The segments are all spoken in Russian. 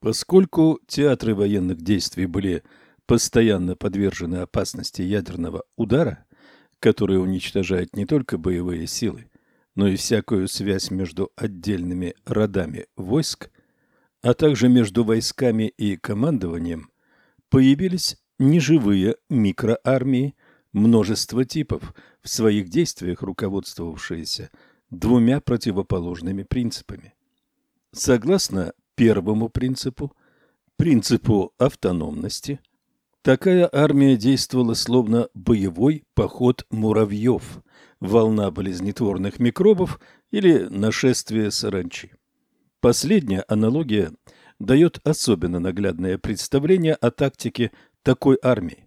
Поскольку театры военных действий были постоянно подвержены опасности ядерного удара, который уничтожает не только боевые силы, но и всякую связь между отдельными родами войск, а также между войсками и командованием, появились неживые микроармии, множество типов, в своих действиях руководствовавшиеся двумя противоположными принципами. Согласно первому принципу, принципу автономности, такая армия действовала словно боевой поход муравьев, волна болезнетворных микробов или нашествие саранчи. Последняя аналогия дает особенно наглядное представление о тактике такой армии.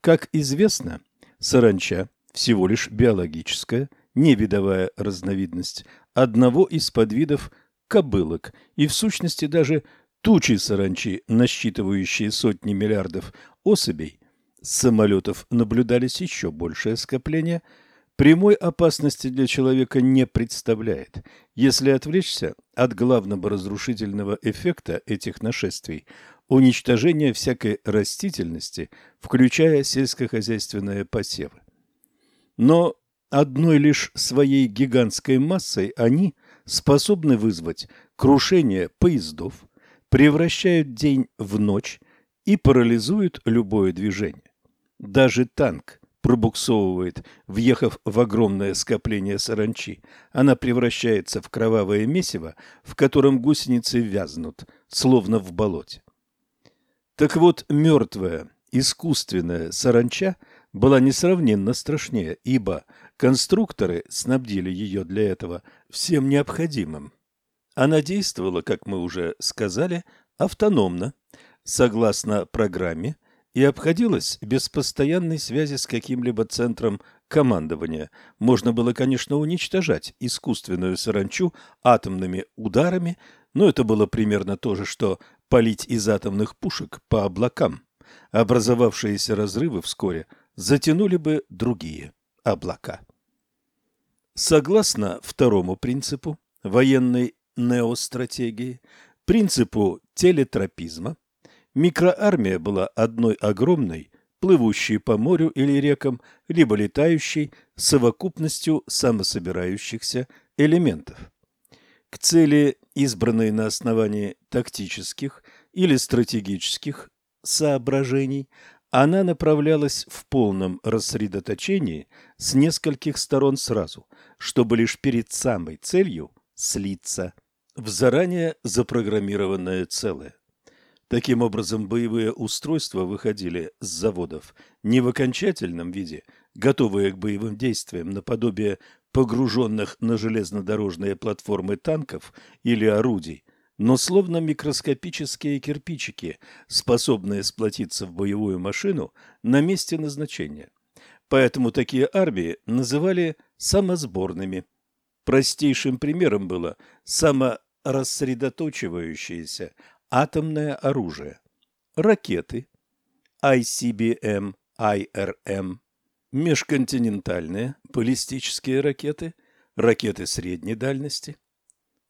Как известно, саранча всего лишь биологическая, невидовая разновидность одного из подвидов кобылок, и в сущности даже тучи саранчи, насчитывающие сотни миллиардов особей, с самолетов наблюдались еще большее скопление, прямой опасности для человека не представляет. Если отвлечься от главного разрушительного эффекта этих нашествий – уничтожение всякой растительности, включая сельскохозяйственные посевы. Но одной лишь своей гигантской массой они способны вызвать крушение поездов, превращают день в ночь и парализуют любое движение. Даже танк пробуксовывает, въехав в огромное скопление саранчи. Она превращается в кровавое месиво, в котором гусеницы вязнут, словно в болоте. Так вот, мертвая, искусственная саранча была несравненно страшнее, ибо конструкторы снабдили ее для этого всем необходимым. Она действовала, как мы уже сказали, автономно, согласно программе, и обходилась без постоянной связи с каким-либо центром командования. Можно было, конечно, уничтожать искусственную саранчу атомными ударами, но это было примерно то же, что палить из атомных пушек по облакам. Образовавшиеся разрывы вскоре затянули бы другие облака. Согласно второму принципу военной неостратегии, принципу телетропизма, микроармия была одной огромной, плывущей по морю или рекам, либо летающей совокупностью самособирающихся элементов. К цели, избранной на основании тактических или стратегических соображений, она направлялась в полном рассредоточении с нескольких сторон сразу, чтобы лишь перед самой целью слиться в заранее запрограммированное целое. Таким образом, боевые устройства выходили с заводов не в окончательном виде, готовые к боевым действиям, наподобие погруженных на железнодорожные платформы танков или орудий, но словно микроскопические кирпичики, способные сплотиться в боевую машину на месте назначения. Поэтому такие армии называли самосборными. Простейшим примером было саморассредоточивающееся атомное оружие. Ракеты ICBM, IRM, межконтинентальные баллистические ракеты, ракеты средней дальности,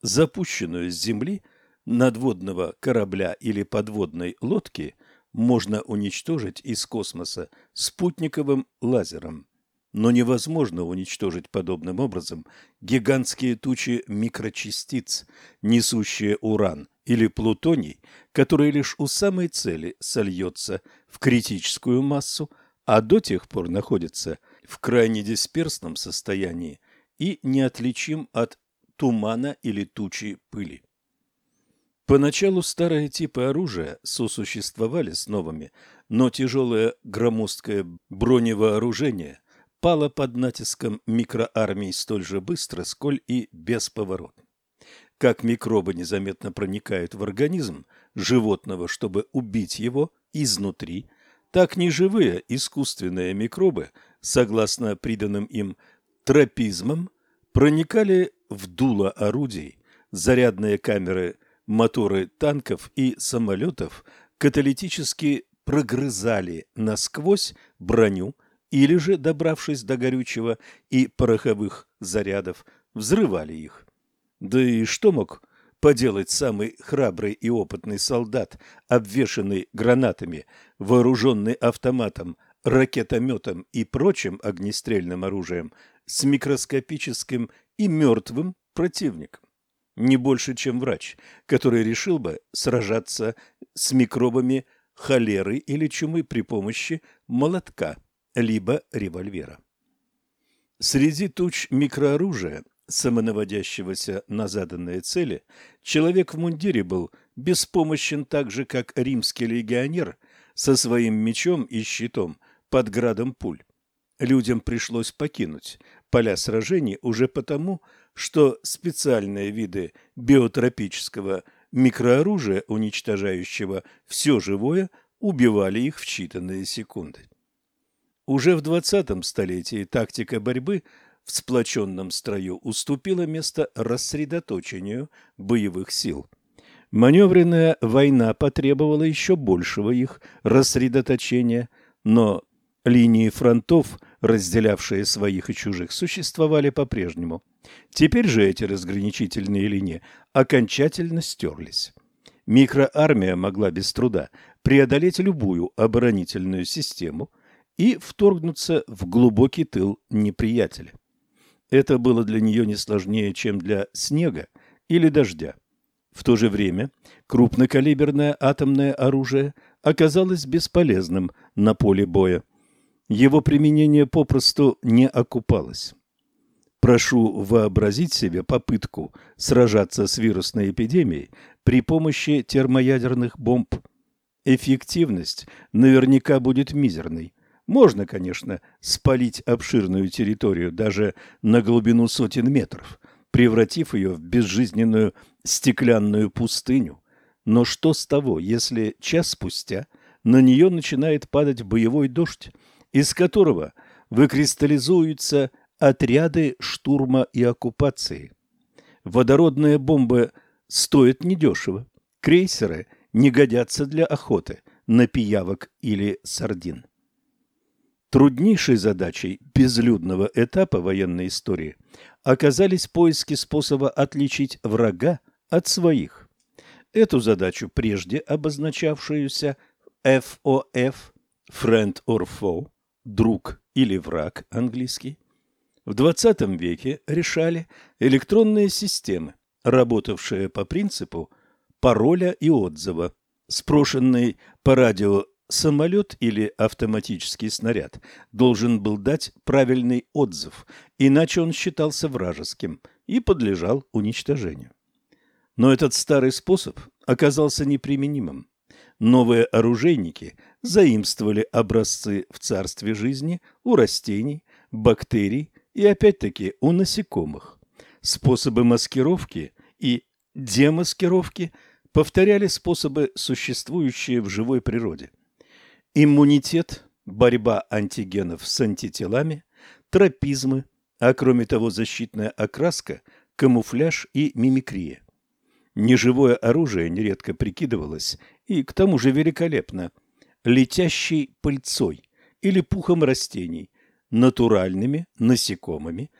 запущенную с Земли надводного корабля или подводной лодки можно уничтожить из космоса спутниковым лазером. Но невозможно уничтожить подобным образом гигантские тучи микрочастиц, несущие уран или плутоний, который лишь у самой цели сольется в критическую массу, а до тех пор находится в крайне дисперсном состоянии и неотличим от тумана или тучи пыли. Поначалу старые типы оружия сосуществовали с новыми, но тяжелое громоздкое броневооружение пало под натиском микроармий столь же быстро, сколь и бесповоротно. Как микробы незаметно проникают в организм животного, чтобы убить его изнутри – так неживые искусственные микробы, согласно приданным им тропизмам, проникали в дуло орудий, зарядные камеры, моторы танков и самолетов каталитически прогрызали насквозь броню или же, добравшись до горючего и пороховых зарядов, взрывали их. Да и что мог поделать самый храбрый и опытный солдат, обвешанный гранатами, вооруженный автоматом, ракетометом и прочим огнестрельным оружием, с микроскопическим и мертвым противником. Не больше, чем врач, который решил бы сражаться с микробами холеры или чумы при помощи молотка либо револьвера. Среди туч микрооружия, самонаводящегося на заданные цели, человек в мундире был беспомощен так же, как римский легионер со своим мечом и щитом под градом пуль. Людям пришлось покинуть поля сражений уже потому, что специальные виды биотропического микрооружия, уничтожающего все живое, убивали их в считанные секунды. Уже в 20 столетии тактика борьбы в сплоченном строю уступила место рассредоточению боевых сил. Маневренная война потребовала еще большего их рассредоточения, но линии фронтов, разделявшие своих и чужих, существовали по-прежнему. Теперь же эти разграничительные линии окончательно стерлись. Микроармия могла без труда преодолеть любую оборонительную систему и вторгнуться в глубокий тыл неприятеля. Это было для нее не сложнее, чем для снега или дождя. В то же время крупнокалиберное атомное оружие оказалось бесполезным на поле боя. Его применение попросту не окупалось. Прошу вообразить себе попытку сражаться с вирусной эпидемией при помощи термоядерных бомб. Эффективность наверняка будет мизерной. Можно, конечно, спалить обширную территорию даже на глубину сотен метров, превратив ее в безжизненную стеклянную пустыню. Но что с того, если час спустя на нее начинает падать боевой дождь, из которого выкристаллизуются отряды штурма и оккупации. Водородные бомбы стоят недешево. Крейсеры не годятся для охоты на пиявок или сардин. Труднейшей задачей безлюдного этапа военной истории оказались поиски способа отличить врага от своих. Эту задачу, прежде обозначавшуюся FOF, friend or foe, друг или враг английский, в XX веке решали электронные системы, работавшие по принципу пароля и отзыва. Спрошенный по радио самолет или автоматический снаряд должен был дать правильный отзыв, иначе он считался вражеским и подлежал уничтожению. Но этот старый способ оказался неприменимым. Новые оружейники заимствовали образцы в царстве жизни у растений, бактерий и опять-таки у насекомых. Способы маскировки и демаскировки повторяли способы, существующие в живой природе. Иммунитет, борьба антигенов с антителами, тропизмы, а кроме того защитная окраска, камуфляж и мимикрия. Неживое оружие нередко прикидывалось, и к тому же великолепно, летящей пыльцой или пухом растений, натуральными насекомыми,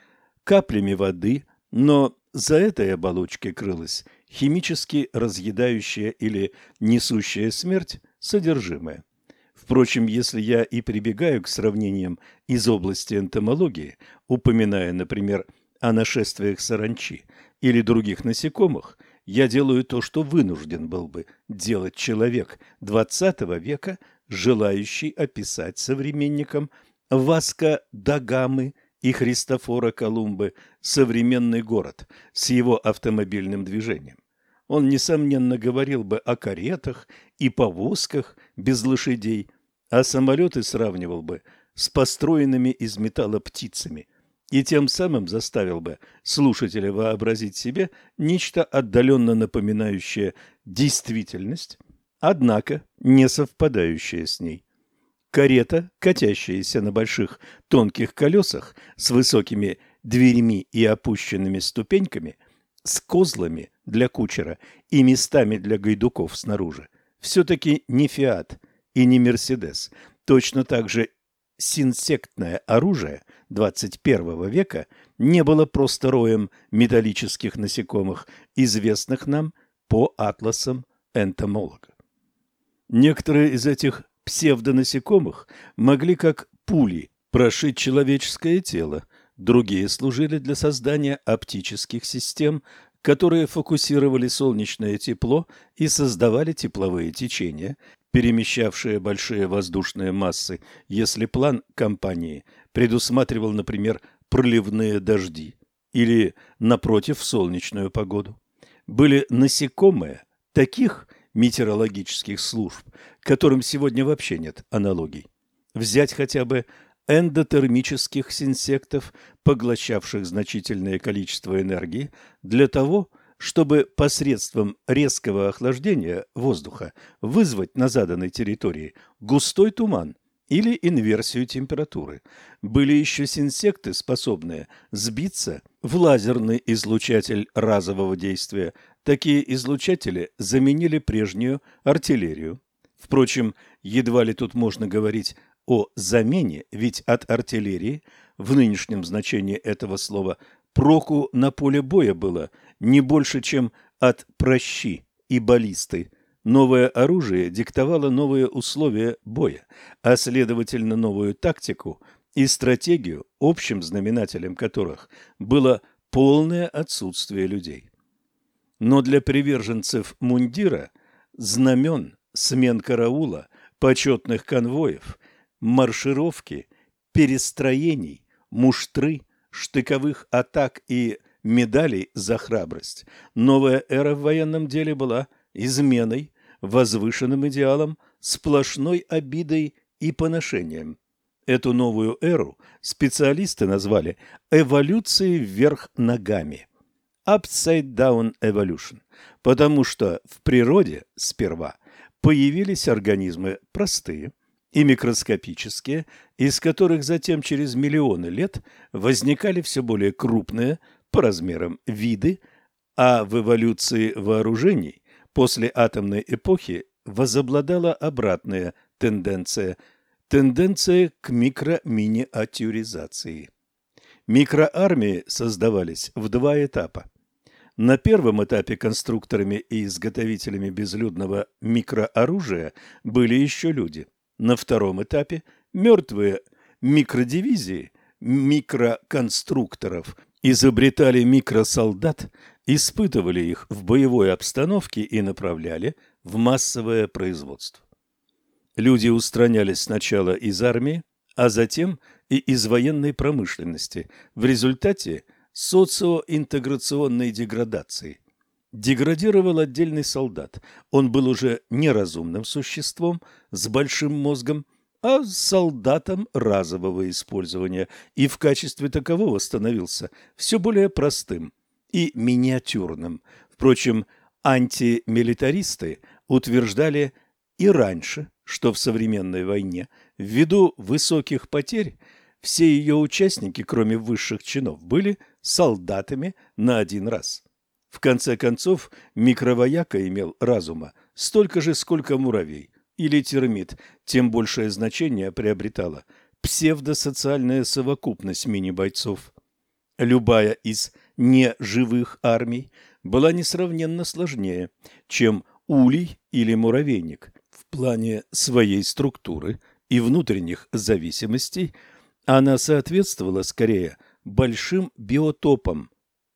каплями воды, но за этой оболочкой крылась химически разъедающая или несущая смерть содержимое. Впрочем, если я и прибегаю к сравнениям из области энтомологии, упоминая, например, о нашествиях саранчи или других насекомых, я делаю то, что вынужден был бы делать человек XX века, желающий описать современникам Васко да Гамы и Христофора Колумбы современный город с его автомобильным движением. Он, несомненно, говорил бы о каретах и повозках без лошадей, а самолеты сравнивал бы с построенными из металла птицами и тем самым заставил бы слушателя вообразить себе нечто отдаленно напоминающее действительность, однако не совпадающее с ней. Карета, катящаяся на больших тонких колесах с высокими дверьми и опущенными ступеньками, с козлами для кучера и местами для гайдуков снаружи, все-таки не «Фиат» и не «Мерседес». Точно так же синсектное оружие 21 века не было просто роем металлических насекомых, известных нам по атласам энтомолога. Некоторые из этих псевдонасекомых могли как пули прошить человеческое тело, другие служили для создания оптических систем, которые фокусировали солнечное тепло и создавали тепловые течения, перемещавшие большие воздушные массы, если план компании предусматривал, например, проливные дожди или, напротив, солнечную погоду. Были насекомые таких метеорологических служб, которым сегодня вообще нет аналогий. Взять хотя бы эндотермических синсектов, поглощавших значительное количество энергии для того, чтобы посредством резкого охлаждения воздуха вызвать на заданной территории густой туман или инверсию температуры. Были еще синсекты, способные сбиться в лазерный излучатель разового действия. Такие излучатели заменили прежнюю артиллерию. Впрочем, едва ли тут можно говорить о замене, ведь от артиллерии в нынешнем значении этого слова проку на поле боя было не больше, чем от прощи и баллисты. Новое оружие диктовало новые условия боя, а следовательно новую тактику и стратегию, общим знаменателем которых было полное отсутствие людей. Но для приверженцев мундира, знамен, смен караула, почетных конвоев, маршировки, перестроений, муштры, штыковых атак и медалей за храбрость, новая эра в военном деле была изменой, возвышенным идеалом, сплошной обидой и поношением. Эту новую эру специалисты назвали эволюцией вверх ногами – upside down evolution, потому что в природе сперва появились организмы простые – и микроскопические, из которых затем через миллионы лет возникали все более крупные по размерам виды, а в эволюции вооружений после атомной эпохи возобладала обратная тенденция – тенденция к микроминиатюризации. Микроармии создавались в два этапа. На первом этапе конструкторами и изготовителями безлюдного микрооружия были еще люди. На втором этапе мертвые микродивизии микроконструкторов изобретали микросолдат, испытывали их в боевой обстановке и направляли в массовое производство. Люди устранялись сначала из армии, а затем и из военной промышленности в результате социоинтеграционной деградации. Деградировал отдельный солдат. Он был уже неразумным существом с большим мозгом, а солдатом разового использования, и в качестве такового становился все более простым и миниатюрным. Впрочем, антимилитаристы утверждали и раньше, что в современной войне, ввиду высоких потерь, все ее участники, кроме высших чинов, были солдатами на один раз. В конце концов, микровояка имел разума столько же, сколько муравей или термит, тем большее значение приобретала псевдосоциальная совокупность мини-бойцов. Любая из неживых армий была несравненно сложнее, чем улей или муравейник. В плане своей структуры и внутренних зависимостей она соответствовала скорее большим биотопам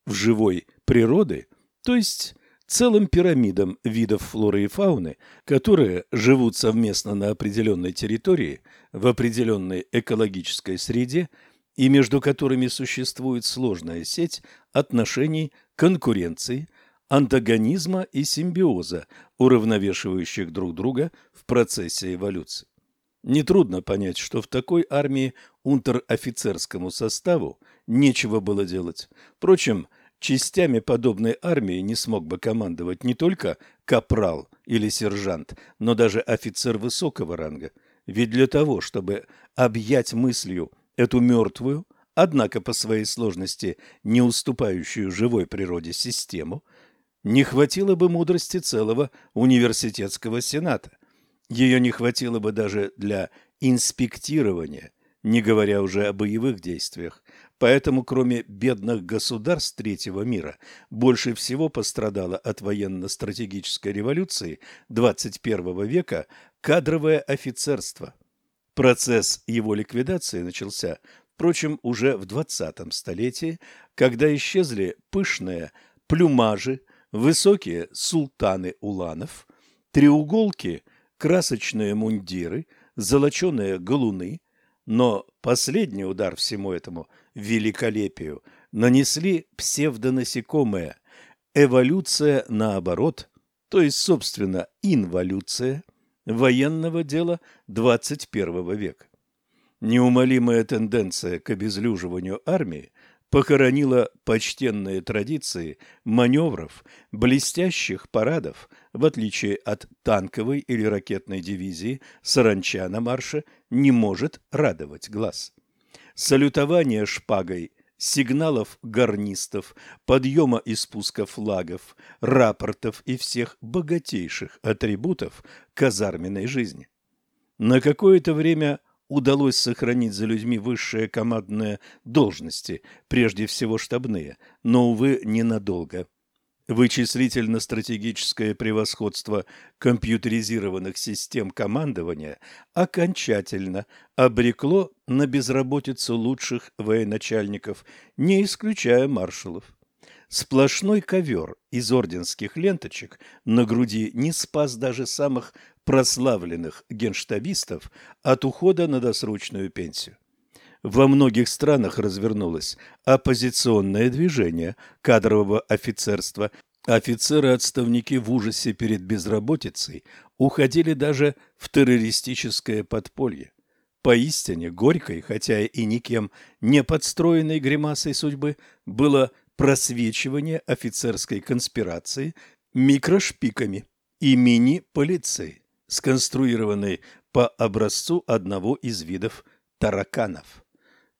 в живой природы, то есть целым пирамидам видов флоры и фауны, которые живут совместно на определенной территории, в определенной экологической среде и между которыми существует сложная сеть отношений конкуренции, антагонизма и симбиоза, уравновешивающих друг друга в процессе эволюции. Нетрудно понять, что в такой армии унтер-офицерскому составу нечего было делать. Впрочем, Частями подобной армии не смог бы командовать не только капрал или сержант, но даже офицер высокого ранга. Ведь для того, чтобы объять мыслью эту мертвую, однако по своей сложности не уступающую живой природе систему, не хватило бы мудрости целого университетского сената. Ее не хватило бы даже для инспектирования не говоря уже о боевых действиях. Поэтому, кроме бедных государств третьего мира, больше всего пострадало от военно-стратегической революции 21 века кадровое офицерство. Процесс его ликвидации начался, впрочем, уже в 20 столетии, когда исчезли пышные плюмажи, высокие султаны уланов, треуголки, красочные мундиры, золоченые галуны, но последний удар всему этому великолепию нанесли псевдонасекомые. Эволюция наоборот, то есть, собственно, инволюция военного дела 21 века. Неумолимая тенденция к обезлюживанию армии похоронила почтенные традиции маневров, блестящих парадов, в отличие от танковой или ракетной дивизии, саранча на марше не может радовать глаз. Салютование шпагой сигналов гарнистов, подъема и спуска флагов, рапортов и всех богатейших атрибутов казарменной жизни. На какое-то время удалось сохранить за людьми высшие командные должности, прежде всего штабные, но, увы, ненадолго. Вычислительно-стратегическое превосходство компьютеризированных систем командования окончательно обрекло на безработицу лучших военачальников, не исключая маршалов. Сплошной ковер из орденских ленточек на груди не спас даже самых прославленных генштабистов от ухода на досрочную пенсию. Во многих странах развернулось оппозиционное движение кадрового офицерства. Офицеры-отставники в ужасе перед безработицей уходили даже в террористическое подполье. Поистине горькой, хотя и никем не подстроенной гримасой судьбы, было просвечивание офицерской конспирации микрошпиками и мини-полицией сконструированный по образцу одного из видов тараканов.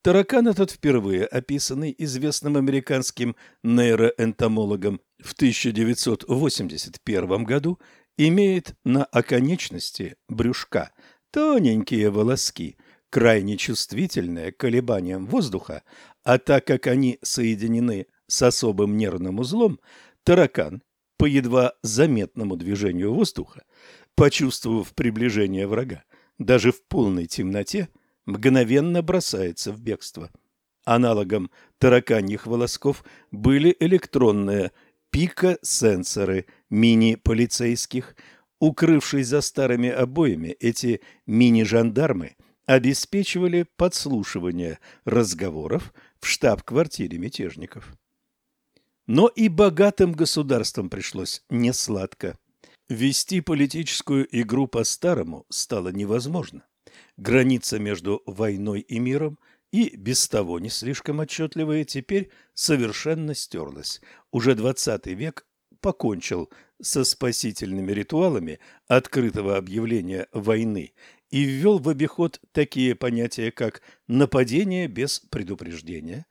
Таракан этот впервые описанный известным американским нейроэнтомологом в 1981 году, имеет на оконечности брюшка тоненькие волоски, крайне чувствительные к колебаниям воздуха, а так как они соединены с особым нервным узлом, таракан по едва заметному движению воздуха почувствовав приближение врага, даже в полной темноте, мгновенно бросается в бегство. Аналогом тараканьих волосков были электронные пика-сенсоры мини-полицейских. Укрывшись за старыми обоями, эти мини-жандармы обеспечивали подслушивание разговоров в штаб-квартире мятежников. Но и богатым государствам пришлось несладко. Вести политическую игру по-старому стало невозможно. Граница между войной и миром и без того не слишком отчетливая теперь совершенно стерлась. Уже XX век покончил со спасительными ритуалами открытого объявления войны и ввел в обиход такие понятия, как нападение без предупреждения,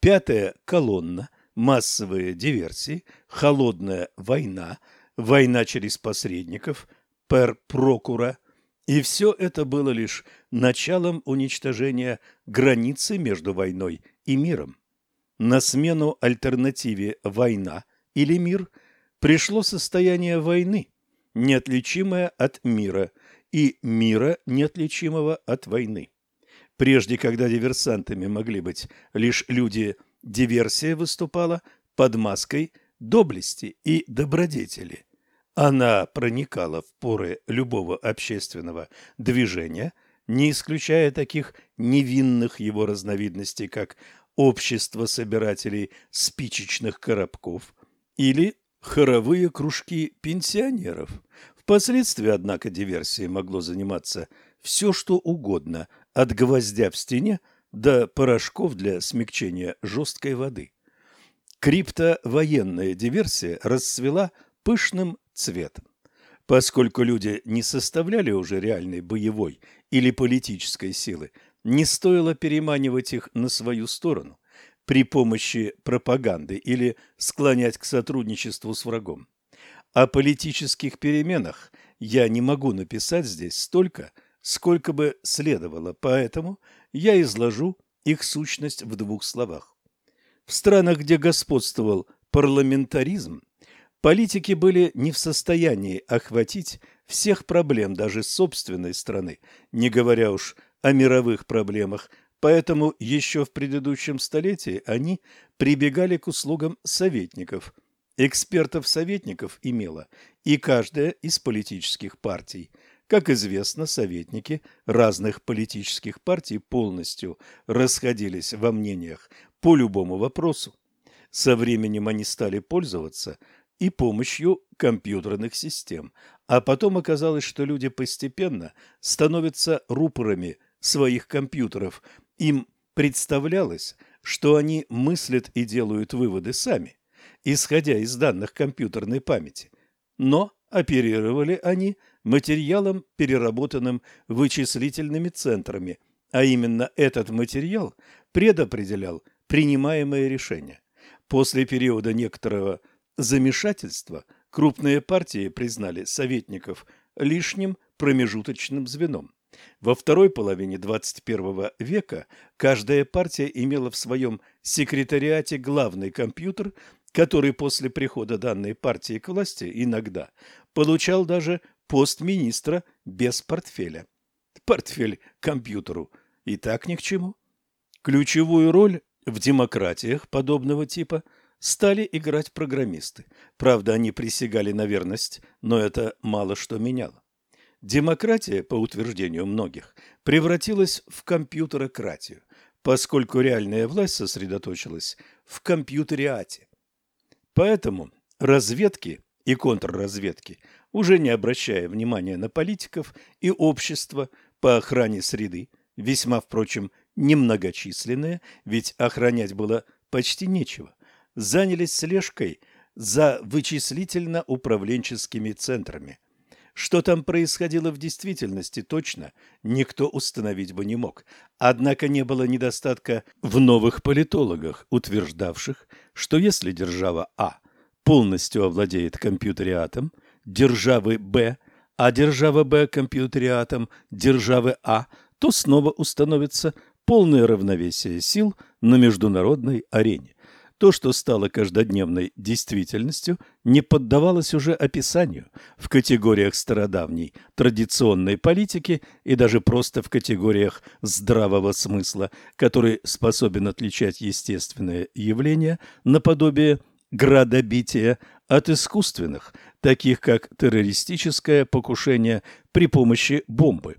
пятая колонна, массовые диверсии, холодная война – война через посредников, пер прокура, и все это было лишь началом уничтожения границы между войной и миром. На смену альтернативе «война» или «мир» пришло состояние войны, неотличимое от мира, и мира, неотличимого от войны. Прежде, когда диверсантами могли быть лишь люди, диверсия выступала под маской доблести и добродетели. Она проникала в поры любого общественного движения, не исключая таких невинных его разновидностей, как общество собирателей спичечных коробков или хоровые кружки пенсионеров. Впоследствии, однако, диверсией могло заниматься все, что угодно, от гвоздя в стене до порошков для смягчения жесткой воды. Криптовоенная диверсия расцвела пышным цветом. Поскольку люди не составляли уже реальной боевой или политической силы, не стоило переманивать их на свою сторону при помощи пропаганды или склонять к сотрудничеству с врагом. О политических переменах я не могу написать здесь столько, сколько бы следовало, поэтому я изложу их сущность в двух словах. В странах, где господствовал парламентаризм, политики были не в состоянии охватить всех проблем даже собственной страны, не говоря уж о мировых проблемах, поэтому еще в предыдущем столетии они прибегали к услугам советников. Экспертов-советников имела и каждая из политических партий. Как известно, советники разных политических партий полностью расходились во мнениях по любому вопросу. Со временем они стали пользоваться и помощью компьютерных систем, а потом оказалось, что люди постепенно становятся рупорами своих компьютеров. Им представлялось, что они мыслят и делают выводы сами, исходя из данных компьютерной памяти. Но оперировали они материалом, переработанным вычислительными центрами, а именно этот материал предопределял принимаемое решение. После периода некоторого замешательства крупные партии признали советников лишним промежуточным звеном. Во второй половине XXI века каждая партия имела в своем секретариате главный компьютер, который после прихода данной партии к власти иногда получал даже пост министра без портфеля. Портфель компьютеру и так ни к чему. Ключевую роль в демократиях подобного типа стали играть программисты. Правда, они присягали на верность, но это мало что меняло. Демократия, по утверждению многих, превратилась в компьютерократию, поскольку реальная власть сосредоточилась в компьютериате. Поэтому разведки и контрразведки, уже не обращая внимания на политиков и общество по охране среды, весьма, впрочем, немногочисленные, ведь охранять было почти нечего, занялись слежкой за вычислительно-управленческими центрами – что там происходило в действительности точно, никто установить бы не мог. Однако не было недостатка в новых политологах, утверждавших, что если держава А полностью овладеет компьютериатом державы Б, а держава Б компьютериатом державы А, то снова установится полное равновесие сил на международной арене. То, что стало каждодневной действительностью, не поддавалось уже описанию в категориях стародавней традиционной политики и даже просто в категориях здравого смысла, который способен отличать естественные явления наподобие градобития от искусственных, таких как террористическое покушение при помощи бомбы.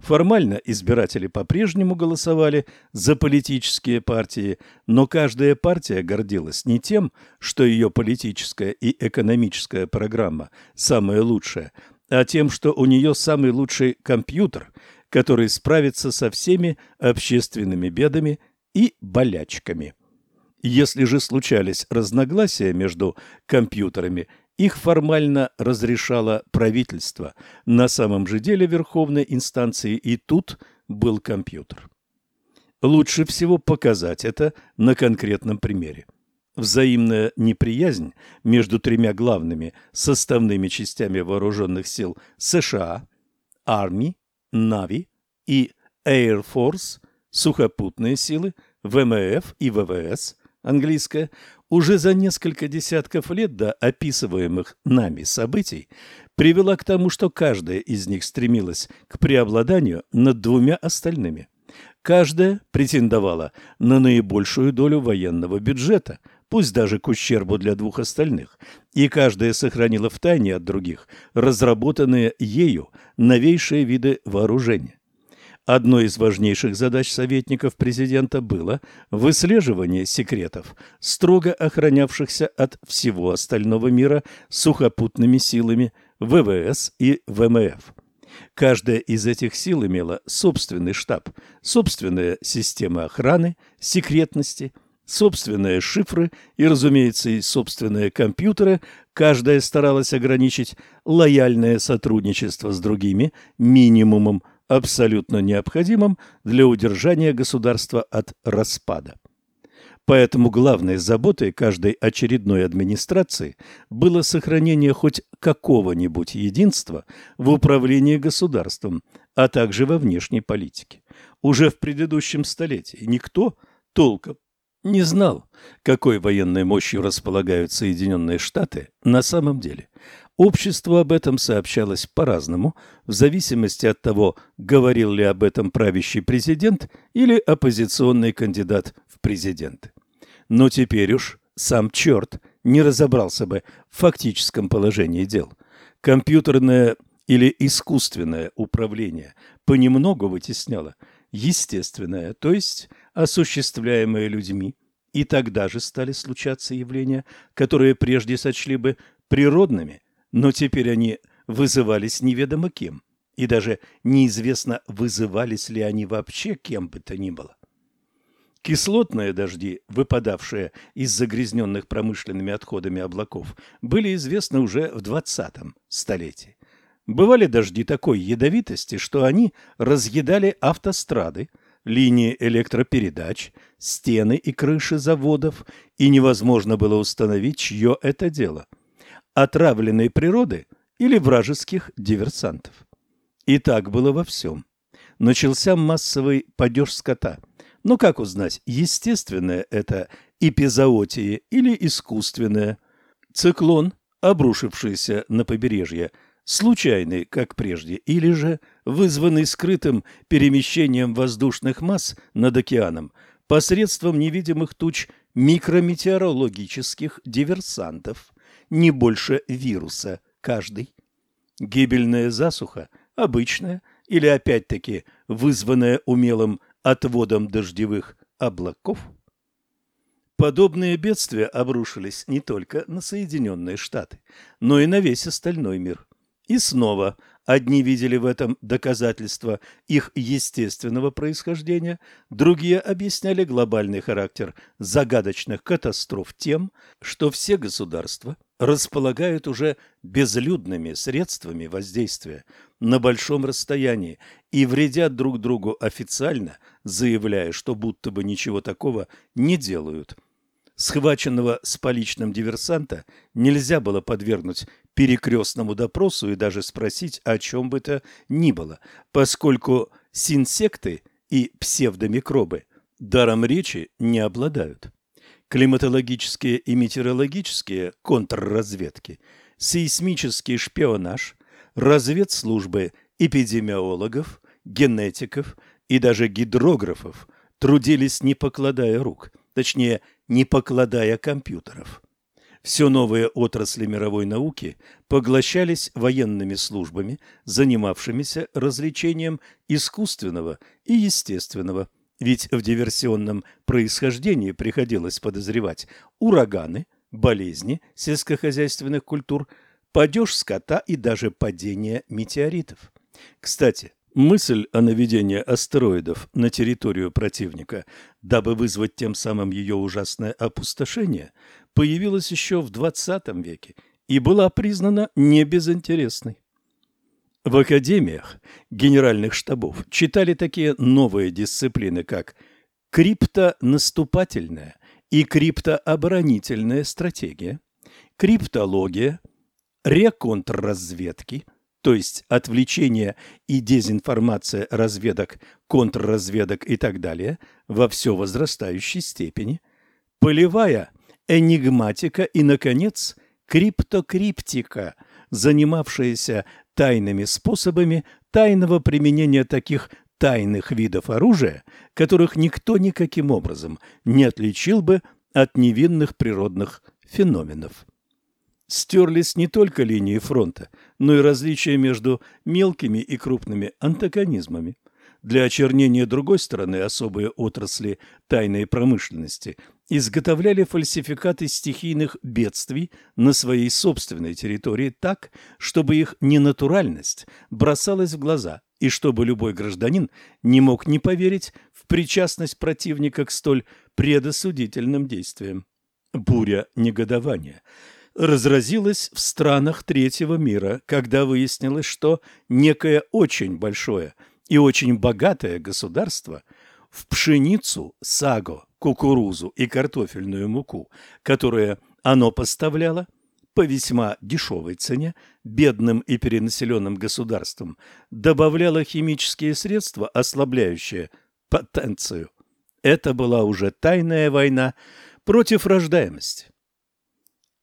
Формально избиратели по-прежнему голосовали за политические партии, но каждая партия гордилась не тем, что ее политическая и экономическая программа самая лучшая, а тем, что у нее самый лучший компьютер, который справится со всеми общественными бедами и болячками. Если же случались разногласия между компьютерами их формально разрешало правительство. На самом же деле верховной инстанции и тут был компьютер. Лучше всего показать это на конкретном примере. Взаимная неприязнь между тремя главными составными частями вооруженных сил США – Army, Navy и Air Force – сухопутные силы, ВМФ и ВВС – английская уже за несколько десятков лет до описываемых нами событий привела к тому, что каждая из них стремилась к преобладанию над двумя остальными. Каждая претендовала на наибольшую долю военного бюджета, пусть даже к ущербу для двух остальных, и каждая сохранила в тайне от других разработанные ею новейшие виды вооружения. Одной из важнейших задач советников президента было выслеживание секретов, строго охранявшихся от всего остального мира сухопутными силами ВВС и ВМФ. Каждая из этих сил имела собственный штаб, собственная система охраны, секретности, собственные шифры и, разумеется, и собственные компьютеры. Каждая старалась ограничить лояльное сотрудничество с другими минимумом абсолютно необходимым для удержания государства от распада. Поэтому главной заботой каждой очередной администрации было сохранение хоть какого-нибудь единства в управлении государством, а также во внешней политике. Уже в предыдущем столетии никто толком не знал, какой военной мощью располагают Соединенные Штаты на самом деле. Обществу об этом сообщалось по-разному, в зависимости от того, говорил ли об этом правящий президент или оппозиционный кандидат в президенты. Но теперь уж сам черт не разобрался бы в фактическом положении дел. Компьютерное или искусственное управление понемногу вытесняло естественное, то есть осуществляемое людьми, и тогда же стали случаться явления, которые прежде сочли бы природными – но теперь они вызывались неведомо кем, и даже неизвестно, вызывались ли они вообще кем бы то ни было. Кислотные дожди, выпадавшие из загрязненных промышленными отходами облаков, были известны уже в 20-м столетии. Бывали дожди такой ядовитости, что они разъедали автострады, линии электропередач, стены и крыши заводов, и невозможно было установить, чье это дело – отравленной природы или вражеских диверсантов. И так было во всем. Начался массовый падеж скота. Но как узнать, естественное это эпизоотия или искусственное? Циклон, обрушившийся на побережье, случайный, как прежде, или же вызванный скрытым перемещением воздушных масс над океаном посредством невидимых туч микрометеорологических диверсантов – не больше вируса каждый. Гибельная засуха, обычная или опять-таки вызванная умелым отводом дождевых облаков. Подобные бедствия обрушились не только на Соединенные Штаты, но и на весь остальной мир. И снова одни видели в этом доказательство их естественного происхождения, другие объясняли глобальный характер загадочных катастроф тем, что все государства располагают уже безлюдными средствами воздействия на большом расстоянии и вредят друг другу официально, заявляя, что будто бы ничего такого не делают. Схваченного с поличным диверсанта нельзя было подвергнуть перекрестному допросу и даже спросить о чем бы то ни было, поскольку синсекты и псевдомикробы даром речи не обладают. Климатологические и метеорологические контрразведки, сейсмический шпионаж, разведслужбы эпидемиологов, генетиков и даже гидрографов трудились не покладая рук, точнее, не покладая компьютеров. Все новые отрасли мировой науки поглощались военными службами, занимавшимися развлечением искусственного и естественного. Ведь в диверсионном происхождении приходилось подозревать ураганы, болезни сельскохозяйственных культур, падеж скота и даже падение метеоритов. Кстати, Мысль о наведении астероидов на территорию противника, дабы вызвать тем самым ее ужасное опустошение, появилась еще в XX веке и была признана небезынтересной. В академиях генеральных штабов читали такие новые дисциплины, как криптонаступательная и криптооборонительная стратегия, криптология, реконтрразведки – то есть отвлечение и дезинформация разведок, контрразведок и так далее, во все возрастающей степени, полевая энигматика и, наконец, криптокриптика, занимавшаяся тайными способами тайного применения таких тайных видов оружия, которых никто никаким образом не отличил бы от невинных природных феноменов стерлись не только линии фронта, но и различия между мелкими и крупными антагонизмами. Для очернения другой стороны особые отрасли тайной промышленности изготовляли фальсификаты стихийных бедствий на своей собственной территории так, чтобы их ненатуральность бросалась в глаза и чтобы любой гражданин не мог не поверить в причастность противника к столь предосудительным действиям. Буря негодования – разразилась в странах третьего мира, когда выяснилось, что некое очень большое и очень богатое государство в пшеницу, саго, кукурузу и картофельную муку, которые оно поставляло по весьма дешевой цене бедным и перенаселенным государствам, добавляло химические средства, ослабляющие потенцию. Это была уже тайная война против рождаемости.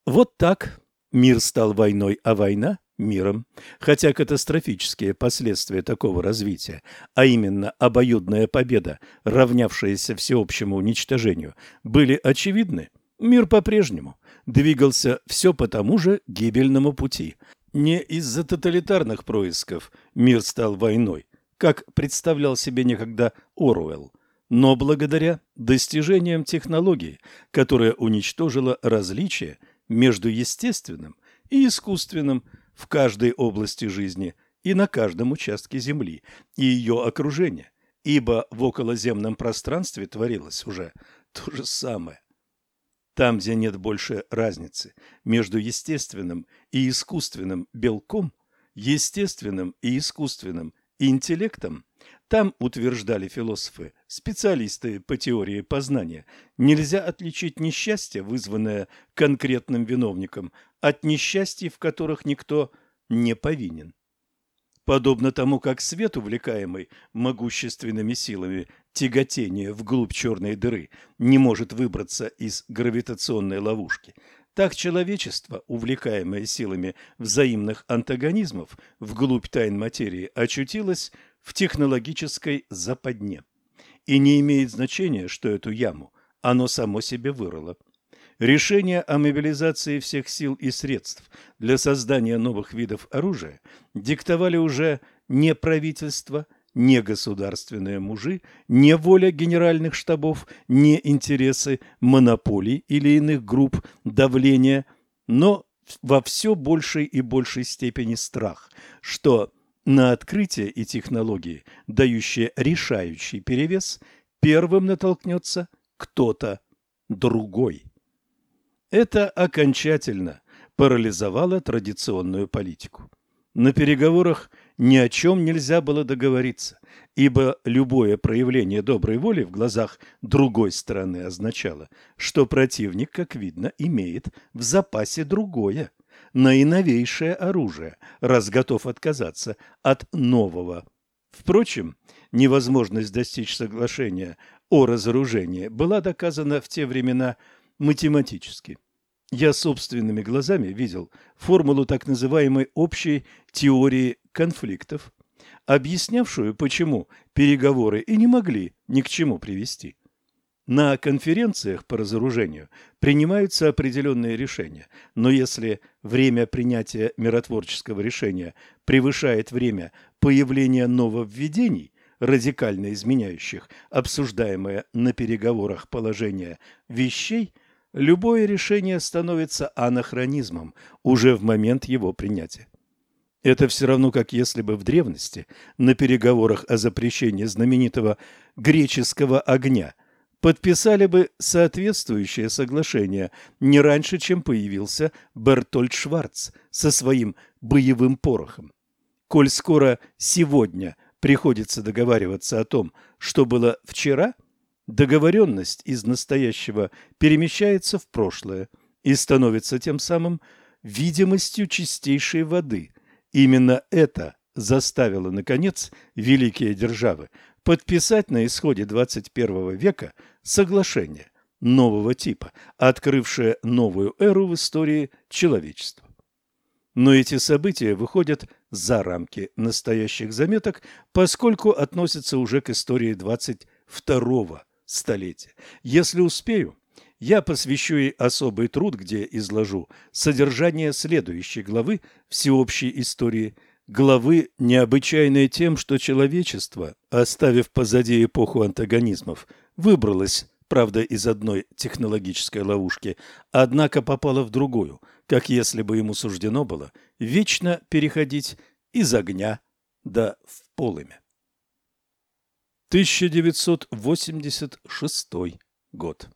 Вот так мир стал войной, а война – миром. Хотя катастрофические последствия такого развития, а именно обоюдная победа, равнявшаяся всеобщему уничтожению, были очевидны, мир по-прежнему двигался все по тому же гибельному пути. Не из-за тоталитарных происков мир стал войной, как представлял себе некогда Оруэлл, но благодаря достижениям технологии, которая уничтожила различия между естественным и искусственным в каждой области жизни и на каждом участке Земли и ее окружения, ибо в околоземном пространстве творилось уже то же самое. Там, где нет больше разницы между естественным и искусственным белком, естественным и искусственным интеллектом, там, утверждали философы, специалисты по теории познания, нельзя отличить несчастье, вызванное конкретным виновником, от несчастий, в которых никто не повинен. Подобно тому, как свет, увлекаемый могущественными силами тяготения вглубь черной дыры, не может выбраться из гравитационной ловушки, так человечество, увлекаемое силами взаимных антагонизмов вглубь тайн материи, очутилось в технологической западне. И не имеет значения, что эту яму оно само себе вырыло. Решение о мобилизации всех сил и средств для создания новых видов оружия диктовали уже не правительство, не государственные мужи, не воля генеральных штабов, не интересы монополий или иных групп давления, но во все большей и большей степени страх, что на открытие и технологии, дающие решающий перевес, первым натолкнется кто-то другой. Это окончательно парализовало традиционную политику. На переговорах ни о чем нельзя было договориться, ибо любое проявление доброй воли в глазах другой стороны означало, что противник, как видно, имеет в запасе другое – наиновейшее оружие, раз готов отказаться от нового. Впрочем, невозможность достичь соглашения о разоружении была доказана в те времена математически. Я собственными глазами видел формулу так называемой общей теории конфликтов, объяснявшую, почему переговоры и не могли ни к чему привести. На конференциях по разоружению принимаются определенные решения, но если время принятия миротворческого решения превышает время появления нововведений, радикально изменяющих обсуждаемое на переговорах положение вещей, любое решение становится анахронизмом уже в момент его принятия. Это все равно, как если бы в древности на переговорах о запрещении знаменитого греческого огня – подписали бы соответствующее соглашение не раньше, чем появился Бертольд Шварц со своим боевым порохом. Коль скоро сегодня приходится договариваться о том, что было вчера, договоренность из настоящего перемещается в прошлое и становится тем самым видимостью чистейшей воды. Именно это заставило, наконец, великие державы подписать на исходе 21 века соглашение нового типа, открывшее новую эру в истории человечества. Но эти события выходят за рамки настоящих заметок, поскольку относятся уже к истории 22 столетия. Если успею, я посвящу ей особый труд, где изложу содержание следующей главы всеобщей истории главы необычайной тем, что человечество, оставив позади эпоху антагонизмов, выбралось, правда, из одной технологической ловушки, однако попало в другую, как если бы ему суждено было вечно переходить из огня до в полымя. 1986 год.